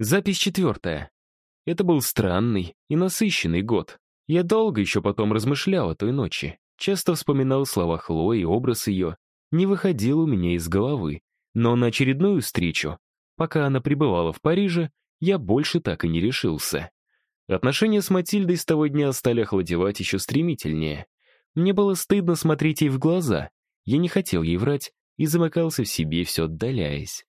Запись четвертая. Это был странный и насыщенный год. Я долго еще потом размышлял о той ночи. Часто вспоминал слова Хлои, образ ее. Не выходил у меня из головы. Но на очередную встречу, пока она пребывала в Париже, я больше так и не решился. Отношения с Матильдой с того дня стали охладевать еще стремительнее. Мне было стыдно смотреть ей в глаза. Я не хотел ей врать и замыкался в себе, все отдаляясь.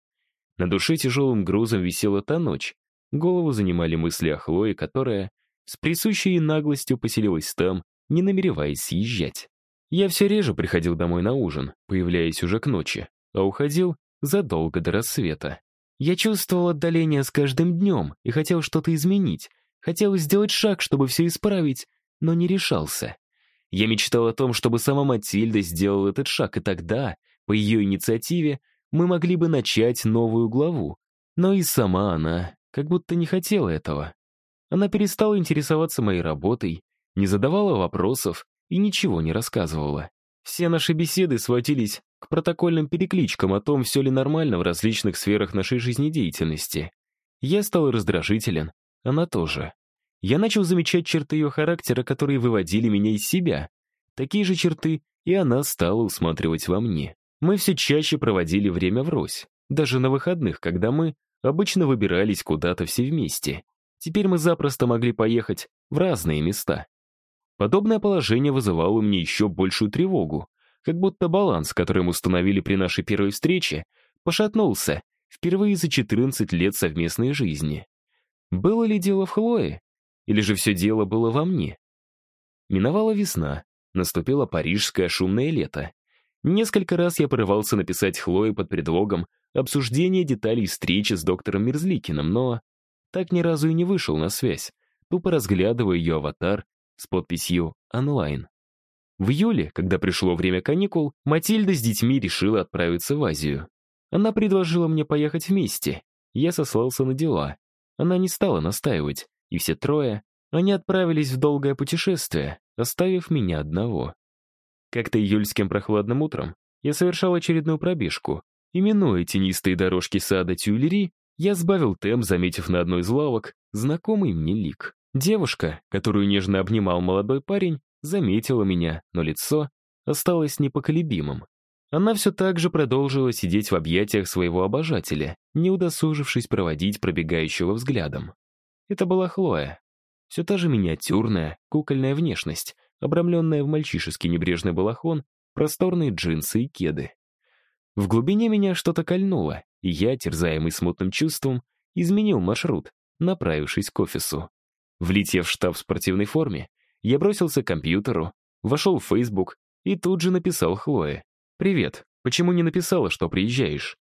На душе тяжелым грузом висела та ночь. Голову занимали мысли о Хлое, которая с присущей ей наглостью поселилась там, не намереваясь съезжать. Я все реже приходил домой на ужин, появляясь уже к ночи, а уходил задолго до рассвета. Я чувствовал отдаление с каждым днем и хотел что-то изменить, хотел сделать шаг, чтобы все исправить, но не решался. Я мечтал о том, чтобы сама Матильда сделала этот шаг, и тогда, по ее инициативе, мы могли бы начать новую главу. Но и сама она как будто не хотела этого. Она перестала интересоваться моей работой, не задавала вопросов и ничего не рассказывала. Все наши беседы сводились к протокольным перекличкам о том, все ли нормально в различных сферах нашей жизнедеятельности. Я стал раздражителен, она тоже. Я начал замечать черты ее характера, которые выводили меня из себя. Такие же черты и она стала усматривать во мне. Мы все чаще проводили время врозь, даже на выходных, когда мы обычно выбирались куда-то все вместе. Теперь мы запросто могли поехать в разные места. Подобное положение вызывало меня еще большую тревогу, как будто баланс, который мы установили при нашей первой встрече, пошатнулся впервые за 14 лет совместной жизни. Было ли дело в Хлое? Или же все дело было во мне? Миновала весна, наступило парижское шумное лето. Несколько раз я порывался написать Хлое под предлогом обсуждения деталей встречи с доктором Мерзликиным, но так ни разу и не вышел на связь, тупо разглядывая ее аватар с подписью «Онлайн». В июле, когда пришло время каникул, Матильда с детьми решила отправиться в Азию. Она предложила мне поехать вместе. Я сослался на дела. Она не стала настаивать, и все трое, они отправились в долгое путешествие, оставив меня одного. Как-то июльским прохладным утром я совершал очередную пробежку, и, минуя тенистые дорожки сада Тюильри, я сбавил темп, заметив на одной из лавок знакомый мне лик. Девушка, которую нежно обнимал молодой парень, заметила меня, но лицо осталось непоколебимым. Она все так же продолжила сидеть в объятиях своего обожателя, не удосужившись проводить пробегающего взглядом. Это была Хлоя. Все та же миниатюрная, кукольная внешность, обрамленная в мальчишеский небрежный балахон, просторные джинсы и кеды. В глубине меня что-то кольнуло, и я, терзаемый смутным чувством, изменил маршрут, направившись к офису. Влетев в штаб в спортивной форме, я бросился к компьютеру, вошел в Facebook и тут же написал Хлое. «Привет, почему не написала, что приезжаешь?»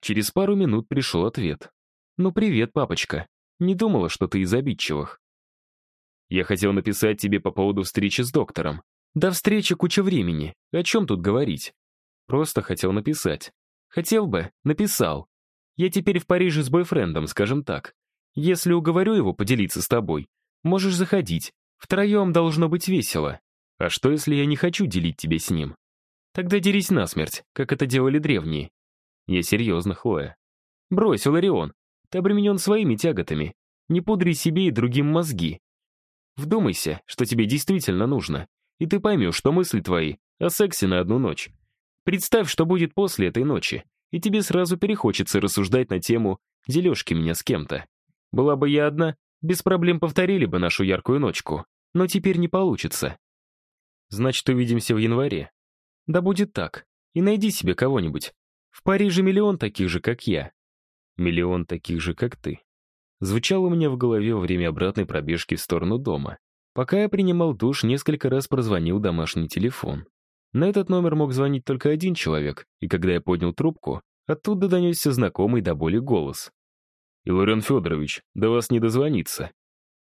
Через пару минут пришел ответ. «Ну, привет, папочка. Не думала, что ты из обидчивых». Я хотел написать тебе по поводу встречи с доктором. До встречи куча времени. О чем тут говорить? Просто хотел написать. Хотел бы, написал. Я теперь в Париже с бойфрендом, скажем так. Если уговорю его поделиться с тобой, можешь заходить. Втроем должно быть весело. А что, если я не хочу делить тебя с ним? Тогда дерись насмерть, как это делали древние. Я серьезно, Хлоя. Брось, Ларион. Ты обременен своими тяготами. Не пудри себе и другим мозги. Вдумайся, что тебе действительно нужно, и ты поймешь, что мысли твои о сексе на одну ночь. Представь, что будет после этой ночи, и тебе сразу перехочется рассуждать на тему «дележки меня с кем-то». Была бы я одна, без проблем повторили бы нашу яркую ночку, но теперь не получится. Значит, увидимся в январе. Да будет так. И найди себе кого-нибудь. В Париже миллион таких же, как я. Миллион таких же, как ты звучал у меня в голове во время обратной пробежки в сторону дома. Пока я принимал душ, несколько раз прозвонил домашний телефон. На этот номер мог звонить только один человек, и когда я поднял трубку, оттуда донесся знакомый до боли голос. «Иларион Федорович, до вас не дозвониться».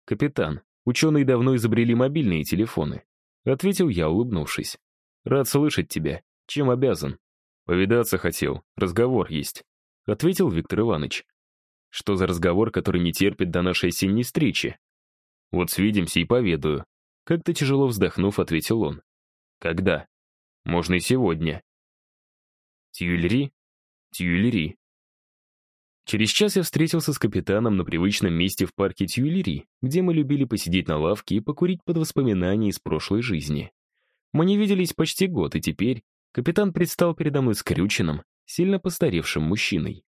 «Капитан, ученые давно изобрели мобильные телефоны», — ответил я, улыбнувшись. «Рад слышать тебя. Чем обязан?» «Повидаться хотел. Разговор есть», — ответил Виктор Иванович. Что за разговор, который не терпит до нашей осенней встречи? Вот свидимся и поведаю. Как-то тяжело вздохнув, ответил он. Когда? Можно и сегодня. Тюильри? Тюильри. Через час я встретился с капитаном на привычном месте в парке Тюильри, где мы любили посидеть на лавке и покурить под воспоминания из прошлой жизни. Мы не виделись почти год, и теперь капитан предстал передо мной скрюченным, сильно постаревшим мужчиной.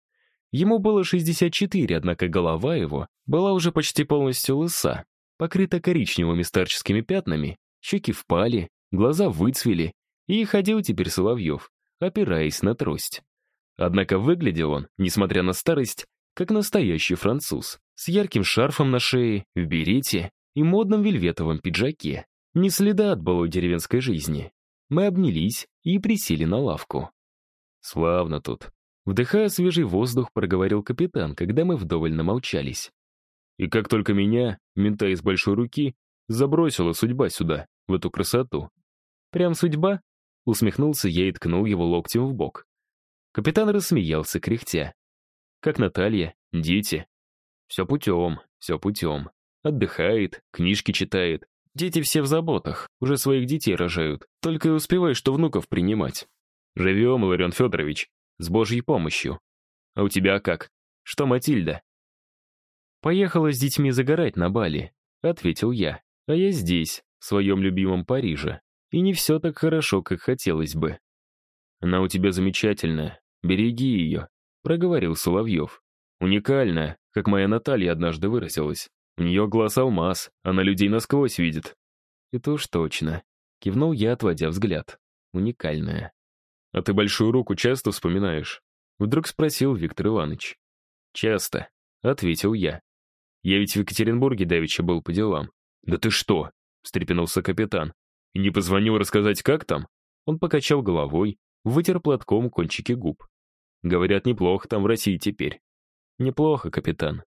Ему было 64, однако голова его была уже почти полностью лыса, покрыта коричневыми старческими пятнами, щеки впали, глаза выцвели, и ходил теперь Соловьев, опираясь на трость. Однако выглядел он, несмотря на старость, как настоящий француз, с ярким шарфом на шее, в берете и модном вельветовом пиджаке. Ни следа от былой деревенской жизни. Мы обнялись и присели на лавку. Славно тут. Вдыхая свежий воздух, проговорил капитан, когда мы вдоволь намолчались. И как только меня, мента из большой руки, забросила судьба сюда, в эту красоту. Прям судьба? Усмехнулся я и ткнул его локтем в бок. Капитан рассмеялся, кряхтя. Как Наталья, дети. Все путем, все путем. Отдыхает, книжки читает. Дети все в заботах, уже своих детей рожают. Только и успевай, что внуков принимать. Живем, Иларион Федорович, с Божьей помощью. А у тебя как? Что Матильда? Поехала с детьми загорать на Бали, ответил я. А я здесь, в своем любимом Париже. И не все так хорошо, как хотелось бы. Она у тебя замечательная, «Береги ее», — проговорил Соловьев. «Уникальная, как моя Наталья однажды выразилась. У нее глаз алмаз, она людей насквозь видит». «Это уж точно», — кивнул я, отводя взгляд. «Уникальная». «А ты большую руку часто вспоминаешь?» Вдруг спросил Виктор Иванович. «Часто», — ответил я. «Я ведь в Екатеринбурге давеча был по делам». «Да ты что?» — встрепенулся капитан. «И не позвонил рассказать, как там?» Он покачал головой, вытер платком кончики губ. Говорят, неплохо там в России теперь. Неплохо, капитан.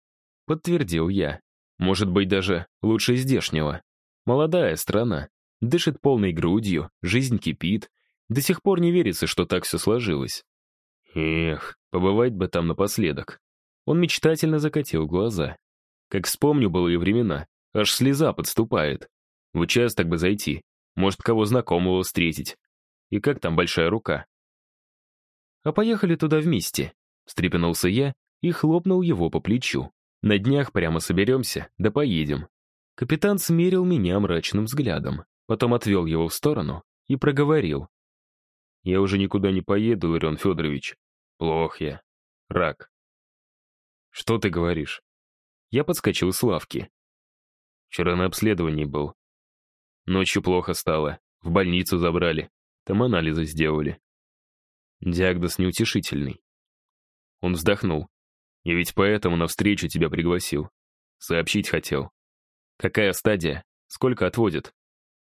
Подтвердил я. Может быть, даже лучше здешнего. Молодая страна. Дышит полной грудью, жизнь кипит. До сих пор не верится, что так все сложилось. Эх, побывать бы там напоследок. Он мечтательно закатил глаза. Как вспомню былые времена, аж слеза подступает. В участок бы зайти, может, кого знакомого встретить. И как там большая рука? «А поехали туда вместе», — встрепенулся я и хлопнул его по плечу. «На днях прямо соберемся, да поедем». Капитан смерил меня мрачным взглядом, потом отвел его в сторону и проговорил. «Я уже никуда не поеду, Ирион Федорович. Плох я. Рак». «Что ты говоришь?» Я подскочил с лавки. Вчера на обследовании был. Ночью плохо стало. В больницу забрали. Там анализы сделали. Диагноз неутешительный. Он вздохнул. Я ведь поэтому навстречу тебя пригласил. Сообщить хотел. Какая стадия? Сколько отводят?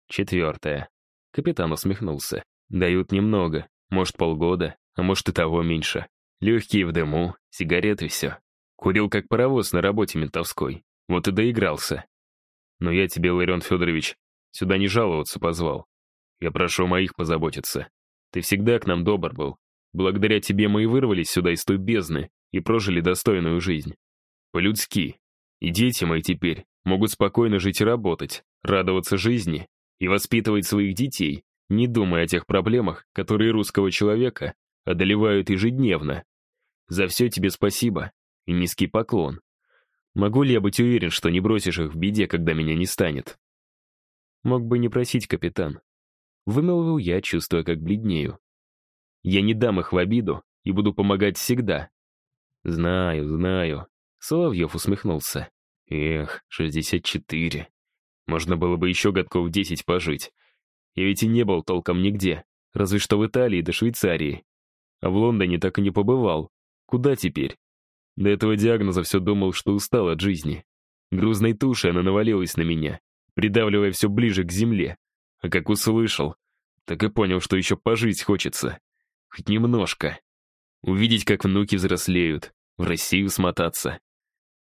Четвертая. Капитан усмехнулся. Дают немного. Может, полгода, а может и того меньше. Легкие в дыму, сигареты все. Курил как паровоз на работе ментовской. Вот и доигрался. Но я тебе, Ларион Федорович, сюда не жаловаться позвал. Я прошу моих позаботиться. Ты всегда к нам добр был. Благодаря тебе мы и вырвались сюда из той бездны и прожили достойную жизнь. По-людски. И дети мои теперь могут спокойно жить и работать, радоваться жизни и воспитывать своих детей, не думая о тех проблемах, которые русского человека одолевают ежедневно. За все тебе спасибо и низкий поклон. Могу ли я быть уверен, что не бросишь их в беде, когда меня не станет? Мог бы не просить, капитан. Вымолвил я, чувствуя, как бледнею. Я не дам их в обиду и буду помогать всегда. Знаю, знаю. Соловьев усмехнулся. Эх, 64. Можно было бы еще годков 10 пожить. Я ведь и не был толком нигде, разве что в Италии до Швейцарии. А в Лондоне так и не побывал. Куда теперь? До этого диагноза все думал, что устал от жизни. Грузной тушей она навалилась на меня, придавливая все ближе к земле. А как услышал, так и понял, что еще пожить хочется. Хоть немножко. Увидеть, как внуки взрослеют, в Россию смотаться.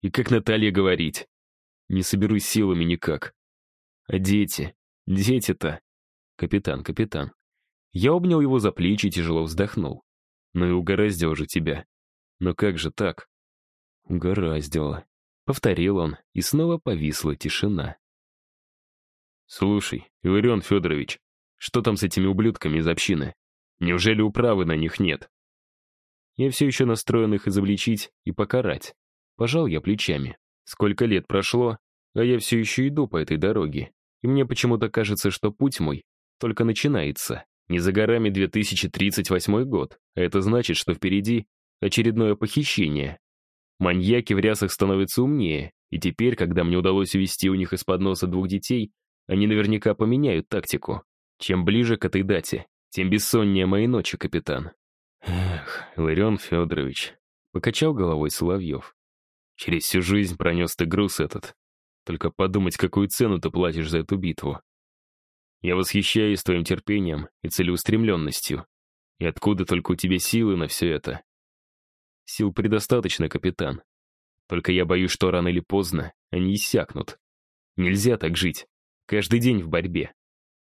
И как Наталья говорить. Не соберусь силами никак. А дети? Дети-то? Капитан, капитан. Я обнял его за плечи и тяжело вздохнул. Ну и угораздило же тебя. Но как же так? Угораздило. Повторил он, и снова повисла тишина. «Слушай, Иларион Федорович, что там с этими ублюдками из общины? Неужели управы на них нет? Я все еще настроен их изобличить и покарать. Пожал я плечами. Сколько лет прошло, а я все еще иду по этой дороге. И мне почему-то кажется, что путь мой только начинается. Не за горами 2038 год, это значит, что впереди очередное похищение. Маньяки в рясах становятся умнее, и теперь, когда мне удалось увести у них из-под носа двух детей, они наверняка поменяют тактику. Чем ближе к этой дате, тем бессоннее мои ночи, капитан. Эх, Ларион Федорович, покачал головой Соловьев. Через всю жизнь пронес ты груз этот. Только подумать, какую цену ты платишь за эту битву. Я восхищаюсь твоим терпением и целеустремленностью. И откуда только у тебя силы на все это? Сил предостаточно, капитан. Только я боюсь, что рано или поздно они иссякнут. Нельзя так жить. Каждый день в борьбе.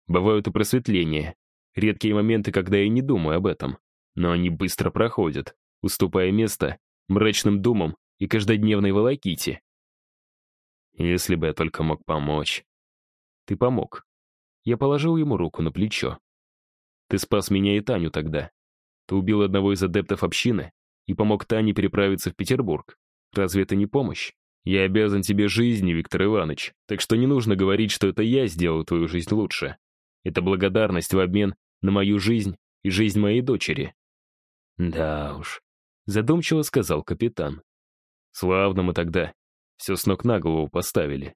Бывают и просветления. Редкие моменты, когда я не думаю об этом. Но они быстро проходят, уступая место мрачным думам и каждодневной волоките. Если бы я только мог помочь. Ты помог. Я положил ему руку на плечо. Ты спас меня и Таню тогда. Ты убил одного из адептов общины и помог Тане переправиться в Петербург. Разве это не помощь? Я обязан тебе жизнью, Виктор Иванович, так что не нужно говорить, что это я сделал твою жизнь лучше. Это благодарность в обмен на мою жизнь и жизнь моей дочери. Да уж, задумчиво сказал капитан. Славно мы тогда все с ног на голову поставили.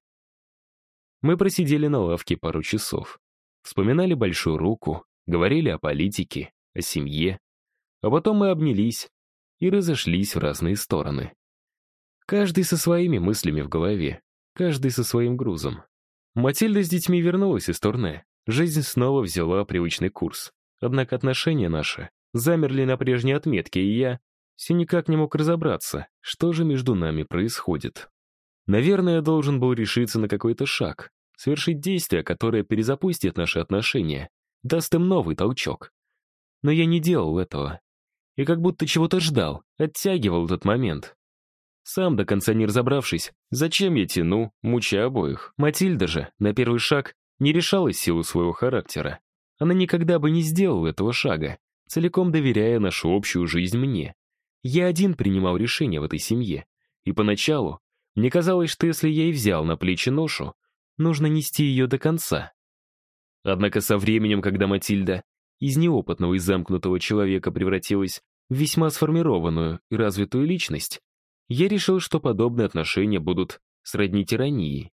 Мы просидели на лавке пару часов. Вспоминали большую руку, говорили о политике, о семье. А потом мы обнялись и разошлись в разные стороны. Каждый со своими мыслями в голове, каждый со своим грузом. Матильда с детьми вернулась из турне. Жизнь снова взяла привычный курс. Однако отношения наши замерли на прежней отметке, и я все никак не мог разобраться, что же между нами происходит. Наверное, я должен был решиться на какой-то шаг, совершить действие, которое перезапустит наши отношения, даст им новый толчок. Но я не делал этого. И как будто чего-то ждал, оттягивал этот момент. Сам до конца не разобравшись, зачем я тяну, мучая обоих. Матильда же, на первый шаг, не решалась силу своего характера. Она никогда бы не сделала этого шага, целиком доверяя нашу общую жизнь мне. Я один принимал решения в этой семье. И поначалу мне казалось, что если я и взял на плечи ношу, нужно нести ее до конца. Однако со временем, когда Матильда из неопытного и замкнутого человека превратилась в весьма сформированную и развитую личность, я решил, что подобные отношения будут сродни тирании.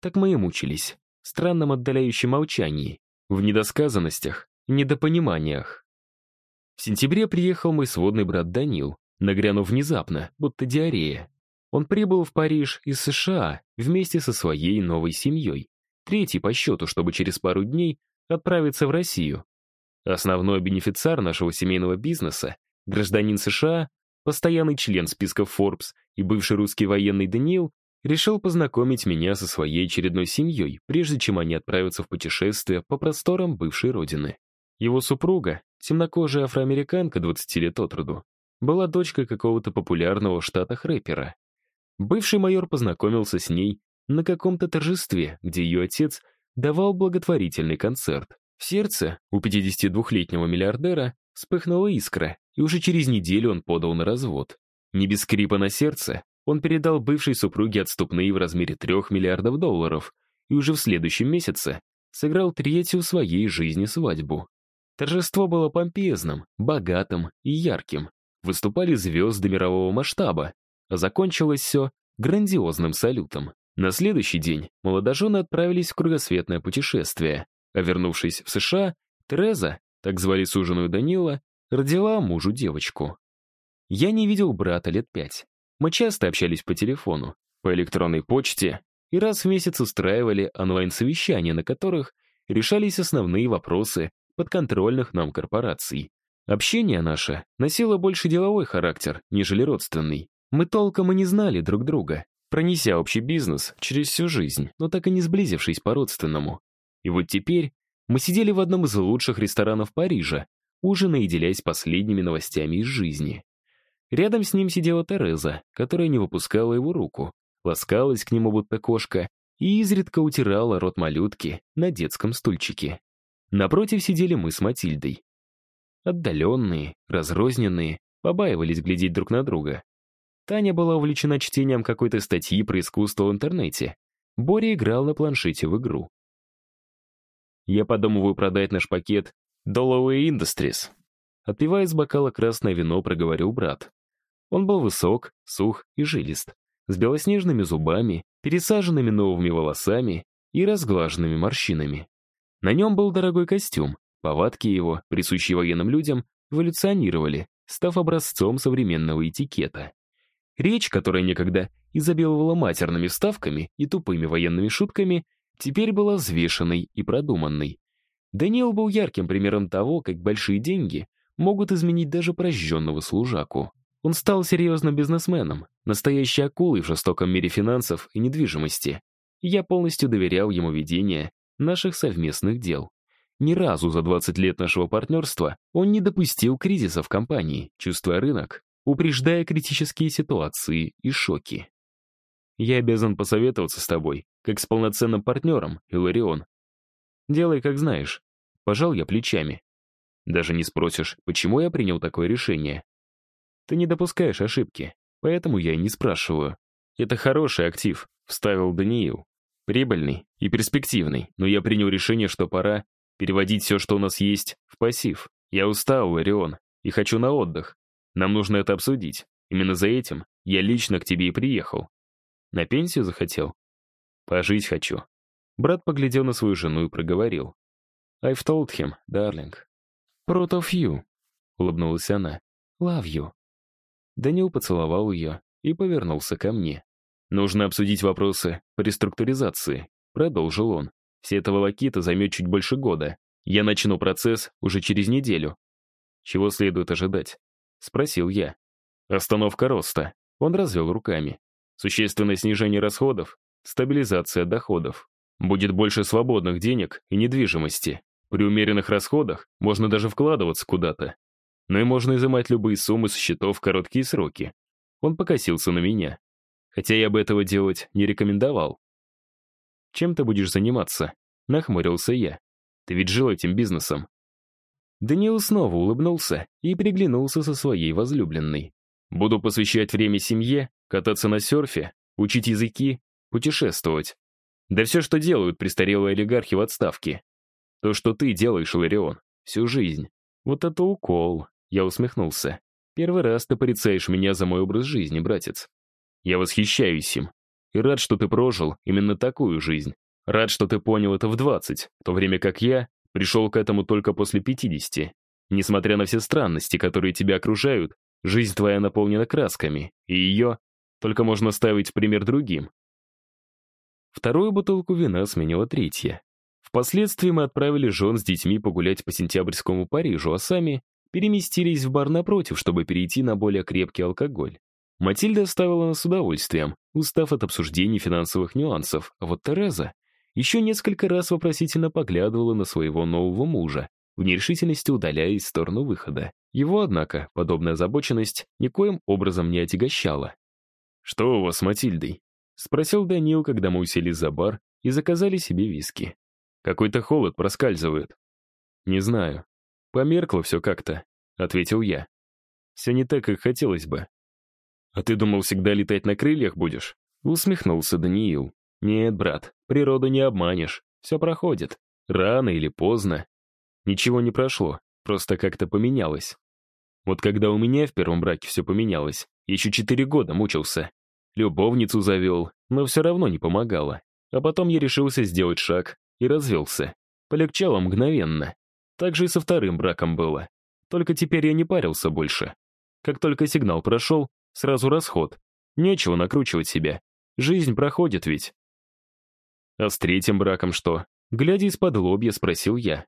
Так мы и мучились, в странном отдаляющем молчании, в недосказанностях, недопониманиях. В сентябре приехал мой сводный брат Данил, нагрянув внезапно, будто диарея. Он прибыл в Париж из США вместе со своей новой семьей, третий по счету, чтобы через пару дней отправиться в Россию. Основной бенефициар нашего семейного бизнеса, гражданин США, постоянный член списков Forbes и бывший русский военный Даниил, решил познакомить меня со своей очередной семьей, прежде чем они отправятся в путешествие по просторам бывшей родины. Его супруга, темнокожая афроамериканка 20 лет от роду, была дочкой какого-то популярного в Штатах рэпера. Бывший майор познакомился с ней на каком-то торжестве, где ее отец давал благотворительный концерт. В сердце у 52-летнего миллиардера вспыхнула искра, и уже через неделю он подал на развод. Не без скрипа на сердце он передал бывшей супруге отступные в размере 3 миллиардов долларов и уже в следующем месяце сыграл третью в своей жизни свадьбу. Торжество было помпезным, богатым и ярким. Выступали звезды мирового масштаба, закончилось все грандиозным салютом. На следующий день молодожены отправились в кругосветное путешествие, а вернувшись в США, Тереза, так звали суженую Данила, родила мужу девочку. Я не видел брата лет пять. Мы часто общались по телефону, по электронной почте и раз в месяц устраивали онлайн-совещания, на которых решались основные вопросы подконтрольных нам корпораций. Общение наше носило больше деловой характер, нежели родственный. Мы толком и не знали друг друга, пронеся общий бизнес через всю жизнь, но так и не сблизившись по-родственному. И вот теперь мы сидели в одном из лучших ресторанов Парижа, ужиная и делясь последними новостями из жизни. Рядом с ним сидела Тереза, которая не выпускала его руку, ласкалась к нему будто кошка и изредка утирала рот малютки на детском стульчике. Напротив сидели мы с Матильдой. Отдаленные, разрозненные, побаивались глядеть друг на друга. Таня была увлечена чтением какой-то статьи про искусство в интернете. Боря играл на планшете в игру. «Я подумываю продать наш пакет Dalloway Industries». Отпивая из бокала красное вино, проговорил брат. Он был высок, сух и жилист, с белоснежными зубами, пересаженными новыми волосами и разглаженными морщинами. На нем был дорогой костюм, повадки его, присущие военным людям, эволюционировали, став образцом современного этикета. Речь, которая некогда изобиловала матерными вставками и тупыми военными шутками, теперь была взвешенной и продуманной. Даниэл был ярким примером того, как большие деньги могут изменить даже прожженного служаку. Он стал серьезным бизнесменом, настоящей акулой в жестоком мире финансов и недвижимости. Я полностью доверял ему ведение наших совместных дел. Ни разу за 20 лет нашего партнерства он не допустил кризиса в компании, чувствуя рынок, упреждая критические ситуации и шоки. Я обязан посоветоваться с тобой, как с полноценным партнером, Иларион. Делай, как знаешь. Пожал я плечами. Даже не спросишь, почему я принял такое решение. Ты не допускаешь ошибки, поэтому я и не спрашиваю. Это хороший актив, вставил Даниил. Прибыльный и перспективный, но я принял решение, что пора переводить все, что у нас есть, в пассив. Я устал, Ларион, и хочу на отдых. Нам нужно это обсудить. Именно за этим я лично к тебе и приехал. На пенсию захотел? Пожить хочу. Брат поглядел на свою жену и проговорил. I've told him, darling. Proud of you, улыбнулась она. Love you. Данил поцеловал ее и повернулся ко мне. Нужно обсудить вопросы по реструктуризации, продолжил он. Все это волокита займет чуть больше года. Я начну процесс уже через неделю. Чего следует ожидать? Спросил я. Остановка роста. Он развел руками. Существенное снижение расходов, стабилизация доходов. Будет больше свободных денег и недвижимости. При умеренных расходах можно даже вкладываться куда-то. Но и можно изымать любые суммы с счетов в короткие сроки. Он покосился на меня. Хотя я бы этого делать не рекомендовал. «Чем ты будешь заниматься?» — нахмурился я. «Ты ведь жил этим бизнесом». Даниил снова улыбнулся и приглянулся со своей возлюбленной. «Буду посвящать время семье, кататься на серфе, учить языки, путешествовать. Да все, что делают престарелые олигархи в отставке. То, что ты делаешь, Ларион, всю жизнь. Вот это укол!» Я усмехнулся. «Первый раз ты порицаешь меня за мой образ жизни, братец. Я восхищаюсь им. И рад, что ты прожил именно такую жизнь. Рад, что ты понял это в 20, в то время как я пришел к этому только после 50. Несмотря на все странности, которые тебя окружают, жизнь твоя наполнена красками, и ее только можно ставить в пример другим. Вторую бутылку вина сменила третья. Впоследствии мы отправили жен с детьми погулять по сентябрьскому Парижу, а сами переместились в бар напротив, чтобы перейти на более крепкий алкоголь. Матильда оставила нас с удовольствием, устав от обсуждений финансовых нюансов, а вот Тереза еще несколько раз вопросительно поглядывала на своего нового мужа, в нерешительности удаляясь в сторону выхода. Его, однако, подобная озабоченность никоим образом не отягощала. «Что у вас с Матильдой?» — спросил Данил, когда мы уселись за бар и заказали себе виски. «Какой-то холод проскальзывает». «Не знаю. Померкло все как-то», — ответил я. «Все не так, как хотелось бы. «А ты думал, всегда летать на крыльях будешь?» Усмехнулся Даниил. «Нет, брат, природу не обманешь. Все проходит. Рано или поздно. Ничего не прошло, просто как-то поменялось. Вот когда у меня в первом браке все поменялось, еще четыре года мучился. Любовницу завел, но все равно не помогало. А потом я решился сделать шаг и развелся. Полегчало мгновенно. Так же и со вторым браком было. Только теперь я не парился больше. Как только сигнал прошел, Сразу расход. Нечего накручивать себя. Жизнь проходит ведь. А с третьим браком что? Глядя из-под лобья, спросил я.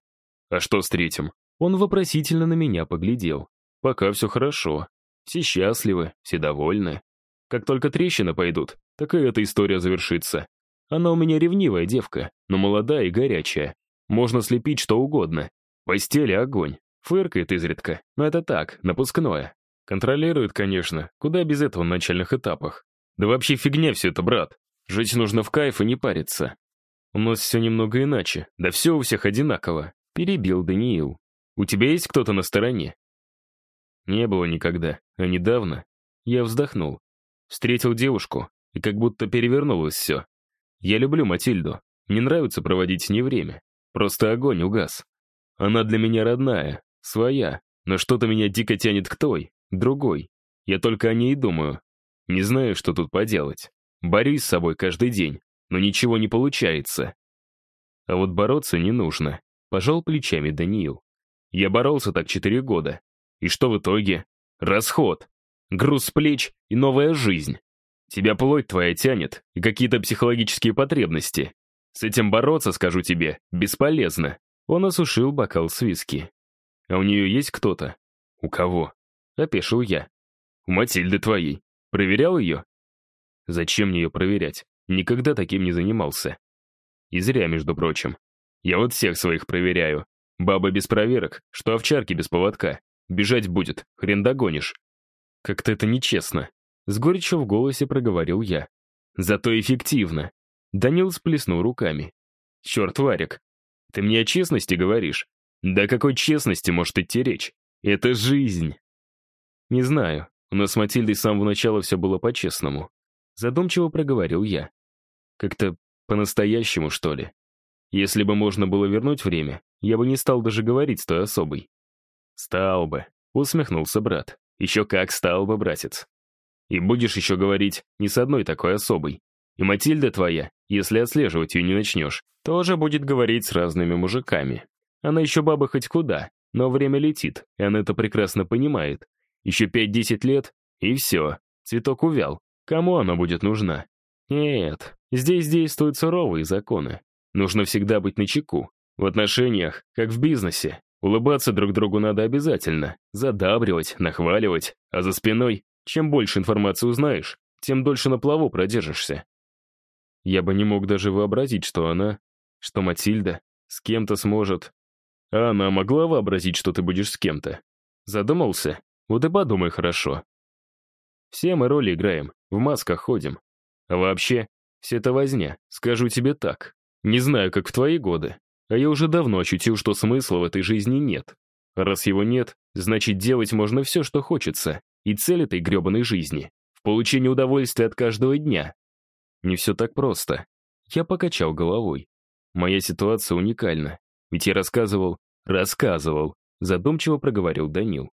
А что с третьим? Он вопросительно на меня поглядел. Пока все хорошо. Все счастливы, все довольны. Как только трещины пойдут, так и эта история завершится. Она у меня ревнивая девка, но молодая и горячая. Можно слепить что угодно. Постели огонь. Фыркает изредка, но это так, напускное. Контролирует, конечно, куда без этого на начальных этапах. Да вообще фигня все это, брат. Жить нужно в кайф и не париться. У нас все немного иначе, да все у всех одинаково. Перебил Даниил. У тебя есть кто-то на стороне? Не было никогда, А недавно я вздохнул. Встретил девушку, и как будто перевернулось все. Я люблю Матильду. Мне нравится проводить с ней время. Просто огонь угас. Она для меня родная, своя, но что-то меня дико тянет к той, другой. Я только о ней и думаю. Не знаю, что тут поделать. Борюсь с собой каждый день, но ничего не получается. А вот бороться не нужно. Пожал плечами Даниил. Я боролся так четыре года. И что в итоге? Расход. Груз плеч и новая жизнь. Тебя плоть твоя тянет и какие-то психологические потребности. С этим бороться, скажу тебе, бесполезно. Он осушил бокал с виски. А у нее есть кто-то? У кого? Опешил я. У Матильды твоей. Проверял ее? Зачем мне ее проверять? Никогда таким не занимался. И зря, между прочим. Я вот всех своих проверяю. Баба без проверок, что овчарки без поводка. Бежать будет, хрен догонишь. Как-то это нечестно. С горечью в голосе проговорил я. Зато эффективно. Данил сплеснул руками. Черт, Варик, ты мне о честности говоришь? Да какой честности может идти речь? Это жизнь. Не знаю, у нас с Матильдой с самого начала все было по-честному. Задумчиво проговорил я. Как-то по-настоящему, что ли. Если бы можно было вернуть время, я бы не стал даже говорить с той особой. Стал бы, усмехнулся брат. Еще как стал бы, братец. И будешь еще говорить не с одной такой особой. И Матильда твоя, если отслеживать ее не начнешь, тоже будет говорить с разными мужиками. Она еще баба хоть куда, но время летит, и она это прекрасно понимает. Еще пять-десять лет, и все, цветок увял. Кому она будет нужна? Нет, здесь действуют суровые законы. Нужно всегда быть начеку. В отношениях, как в бизнесе. Улыбаться друг другу надо обязательно. Задабривать, нахваливать. А за спиной, чем больше информации узнаешь, тем дольше на плаву продержишься. Я бы не мог даже вообразить, что она, что Матильда, с кем-то сможет. А она могла вообразить, что ты будешь с кем-то. Задумался? Вот и подумай хорошо. Все мы роли играем, в масках ходим. А вообще, все это возня, скажу тебе так. Не знаю, как в твои годы, а я уже давно ощутил, что смысла в этой жизни нет. раз его нет, значит, делать можно все, что хочется, и цель этой гребаной жизни — в получении удовольствия от каждого дня. Не все так просто. Я покачал головой. Моя ситуация уникальна, ведь я рассказывал, рассказывал, задумчиво проговорил Данил.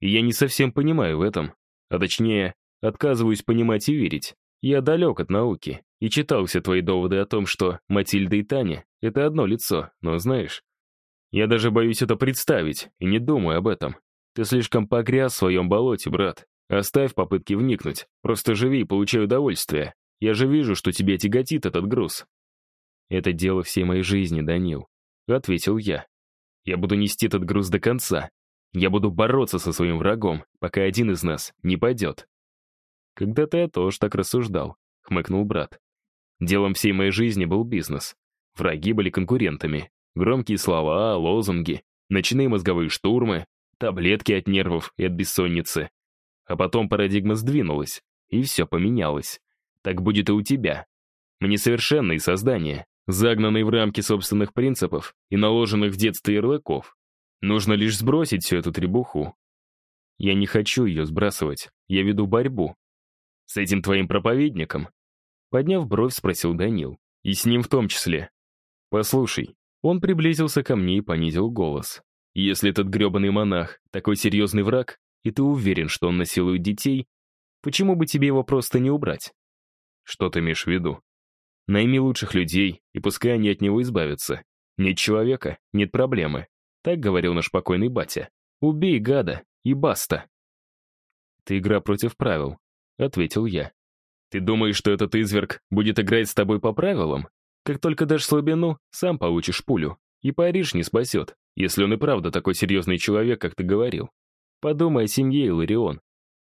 И я не совсем понимаю в этом, а точнее, отказываюсь понимать и верить. Я далек от науки и читал все твои доводы о том, что Матильда и Таня — это одно лицо, но знаешь, я даже боюсь это представить и не думаю об этом. Ты слишком погряз в своем болоте, брат. Оставь попытки вникнуть, просто живи и получай удовольствие. Я же вижу, что тебе тяготит этот груз. Это дело всей моей жизни, Данил, — ответил я. Я буду нести этот груз до конца. Я буду бороться со своим врагом, пока один из нас не пойдет. Когда-то я тоже так рассуждал, — хмыкнул брат. Делом всей моей жизни был бизнес. Враги были конкурентами. Громкие слова, лозунги, ночные мозговые штурмы, таблетки от нервов и от бессонницы. А потом парадигма сдвинулась, и все поменялось. Так будет и у тебя. Мы несовершенные создания, загнанные в рамки собственных принципов и наложенных в детстве ярлыков. Нужно лишь сбросить всю эту требуху. Я не хочу ее сбрасывать, я веду борьбу. С этим твоим проповедником? Подняв бровь, спросил Данил. И с ним в том числе. Послушай, он приблизился ко мне и понизил голос. Если этот гребаный монах такой серьезный враг, и ты уверен, что он насилует детей, почему бы тебе его просто не убрать? Что ты имеешь в виду? Найми лучших людей, и пускай они от него избавятся. Нет человека, нет проблемы. Так говорил наш покойный батя. Убей гада, и баста. Это игра против правил, ответил я. Ты думаешь, что этот изверг будет играть с тобой по правилам? Как только дашь слабину, сам получишь пулю. И Париж не спасет, если он и правда такой серьезный человек, как ты говорил. Подумай о семье, Иларион.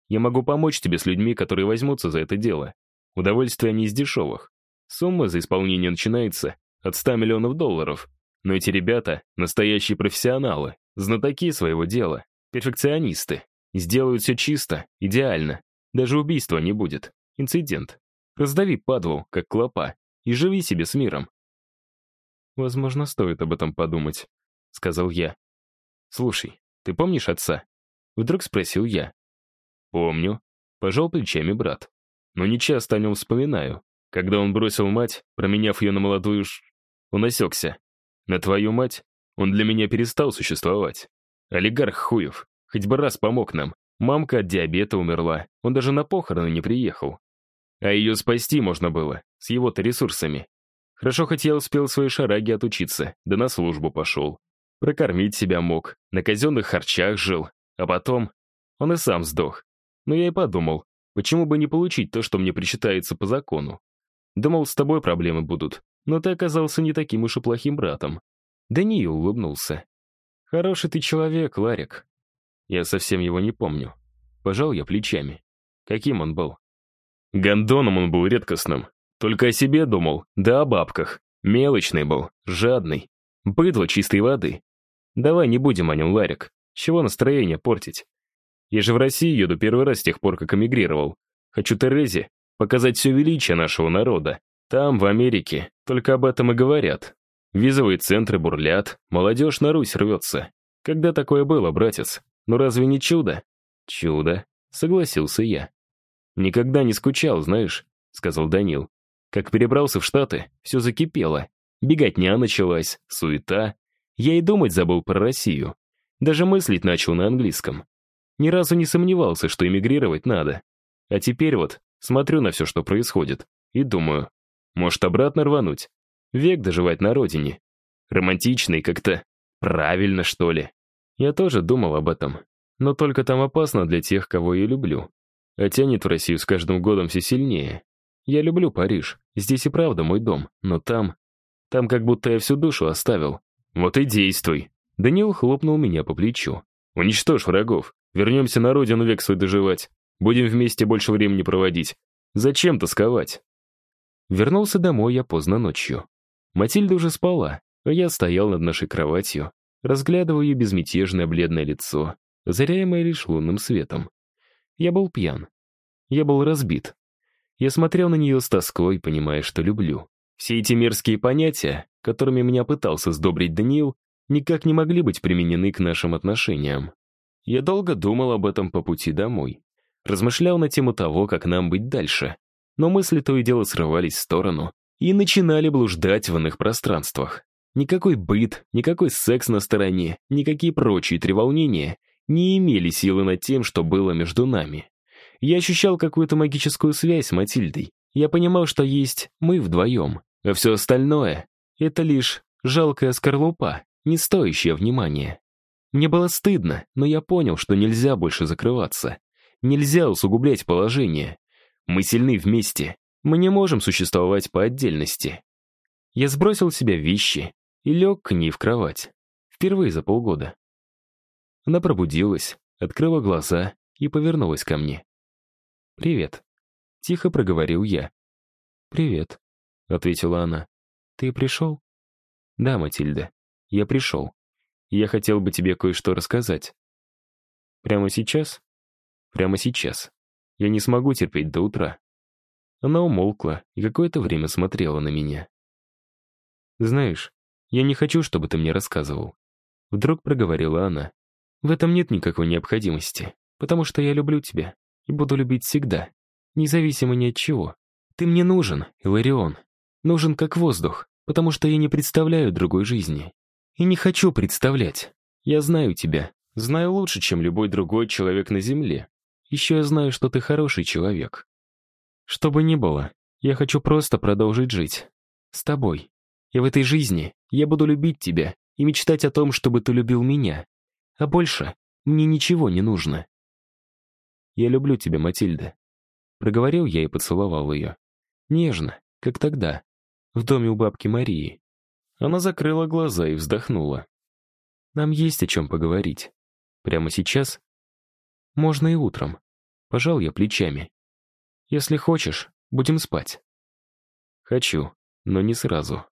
Я могу помочь тебе с людьми, которые возьмутся за это дело. Удовольствие не из дешевых. Сумма за исполнение начинается от 100 миллионов долларов. Но эти ребята — настоящие профессионалы, знатоки своего дела, перфекционисты. Сделают все чисто, идеально. Даже убийства не будет. Инцидент. Раздави падлу, как клопа, и живи себе с миром. «Возможно, стоит об этом подумать», — сказал я. «Слушай, ты помнишь отца?» Вдруг спросил я. Помню. Пожал плечами брат. Но не часто о нем вспоминаю. Когда он бросил мать, променяв ее на молодую ш... Он осекся. На твою мать он для меня перестал существовать. Олигарх хуев. Хоть бы раз помог нам. Мамка от диабета умерла. Он даже на похороны не приехал. А ее спасти можно было, с его-то ресурсами. Хорошо, хоть я успел свои шараги отучиться, да на службу пошел. Прокормить себя мог, на казенных харчах жил. А потом он и сам сдох. Но я и подумал, почему бы не получить то, что мне причитается по закону. Думал, с тобой проблемы будут, но ты оказался не таким уж и плохим братом. Даниил улыбнулся. Хороший ты человек, Ларик. Я совсем его не помню. Пожал я плечами. Каким он был? Гондоном он был редкостным. Только о себе думал, да о бабках. Мелочный был, жадный. Быдло чистой воды. Давай не будем о нем, Ларик. Чего настроение портить? Я же в России еду первый раз с тех пор, как эмигрировал. Хочу Терезе показать все величие нашего народа. Там, в Америке, только об этом и говорят. Визовые центры бурлят, молодежь на Русь рвется. Когда такое было, братец? Ну разве не чудо? Чудо, согласился я. Никогда не скучал, знаешь, сказал Данил. Как перебрался в Штаты, все закипело. Беготня началась, суета. Я и думать забыл про Россию. Даже мыслить начал на английском. Ни разу не сомневался, что эмигрировать надо. А теперь вот смотрю на все, что происходит, и думаю, может, обратно рвануть? Век доживать на родине. Романтично и как-то правильно, что ли. Я тоже думал об этом. Но только там опасно для тех, кого я люблю. А тянет в Россию с каждым годом все сильнее. Я люблю Париж. Здесь и правда мой дом. Но там... Там как будто я всю душу оставил. Вот и действуй. Даниил хлопнул меня по плечу. Уничтожь врагов. Вернемся на родину век свой доживать. Будем вместе больше времени проводить. Зачем тосковать? Вернулся домой я поздно ночью. Матильда уже спала, а я стоял над нашей кроватью, разглядывая ее безмятежное бледное лицо, заряемое лишь лунным светом. Я был пьян. Я был разбит. Я смотрел на нее с тоской, понимая, что люблю. Все эти мерзкие понятия, которыми меня пытался сдобрить Даниил, никак не могли быть применены к нашим отношениям. Я долго думал об этом по пути домой. Размышлял на тему того, как нам быть дальше. Но мысли то и дело срывались в сторону и начинали блуждать в иных пространствах. Никакой быт, никакой секс на стороне, никакие прочие треволнения не имели силы над тем, что было между нами. Я ощущал какую-то магическую связь с Матильдой. Я понимал, что есть мы вдвоем, а все остальное — это лишь жалкая скорлупа, не стоящая внимания. Мне было стыдно, но я понял, что нельзя больше закрываться. Нельзя усугублять положение. Мы сильны вместе. Мы не можем существовать по отдельности. Я сбросил с себя вещи и лег к ней в кровать. Впервые за полгода. Она пробудилась, открыла глаза и повернулась ко мне. «Привет», — тихо проговорил я. «Привет», — ответила она. «Ты пришел?» «Да, Матильда, я пришел. Я хотел бы тебе кое-что рассказать. Прямо сейчас? Прямо сейчас. Я не смогу терпеть до утра. Она умолкла и какое-то время смотрела на меня. Знаешь, я не хочу, чтобы ты мне рассказывал. Вдруг проговорила она. В этом нет никакой необходимости, потому что я люблю тебя и буду любить всегда, независимо ни от чего. Ты мне нужен, Иларион. Нужен как воздух, потому что я не представляю другой жизни. И не хочу представлять. Я знаю тебя. Знаю лучше, чем любой другой человек на Земле. Еще я знаю, что ты хороший человек. Что бы ни было, я хочу просто продолжить жить. С тобой. И в этой жизни я буду любить тебя и мечтать о том, чтобы ты любил меня. А больше мне ничего не нужно. Я люблю тебя, Матильда. Проговорил я и поцеловал ее. Нежно, как тогда, в доме у бабки Марии. Она закрыла глаза и вздохнула. «Нам есть о чем поговорить. Прямо сейчас? Можно и утром. Пожал я плечами. Если хочешь, будем спать». «Хочу, но не сразу».